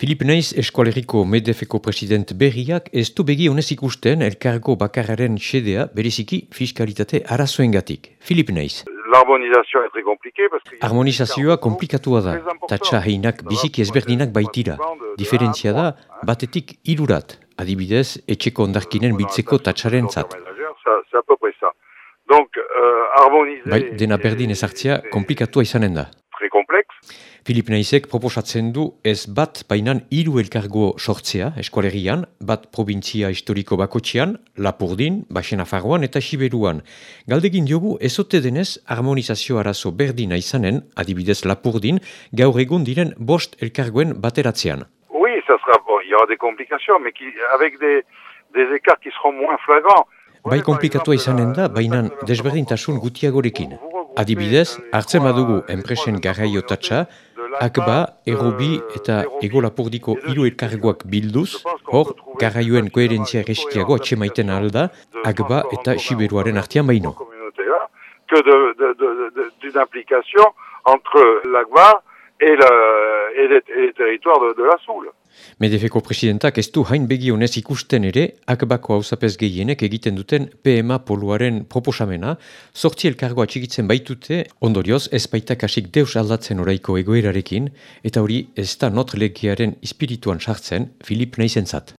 Filip Neiz eskualeriko Medefeko president berriak ez du begi honez ikusten elkargo bakararen xedea bereziki fiskalitate arazoengatik. Filip Neiz. Harmonizazioa komplikatua da, tatsa heinak biziki ezberdinak baitira. Diferentzia da, batetik irurat, adibidez, etxeko ondarkinen biltzeko tatsaren zat. Euh. Bai, dena berdin ezartzea komplikatua izanen da. Filip Naizek proposatzen du ez bat bainan hiru elkargo sortzea eskualerian, bat provintzia historiko bakotxean, Lapurdin, Baxena Farroan eta Siberuan. Galdegin diogu ezote denez harmonizazio arazo berdina izanen, adibidez Lapurdin, gaur egun diren bost elkargoen bateratzean. Oui, ça sera bon, il y aura des complications, mais qui, avec des, des écarts qui seront moins flagrants. Bai komplikatua izanen da, bainan desberdintasun gutiagorekin. Adibidez, hartzen badugu enpresen garraio tatsa, Akba, Errobi eta Ego Lapurdiko hiru elkargoak bilduz, hor, garraioen koherentzia reskiago atxemaiten alda, Akba eta Siberuaren artian baino. Que d'une implication entre l'Agba et, le, et, les, et les territoires de, de la Soule. Medefeko presidentak ez du hain begionez ikusten ere, akbako hausapez gehienek egiten duten PMA poluaren proposamena, sortzi elkargoa txikitzen baitute, ondorioz ez baita kasik deus aldatzen oraiko egoerarekin, eta hori ez da not legiaren espirituan sartzen Filip Naizentzat.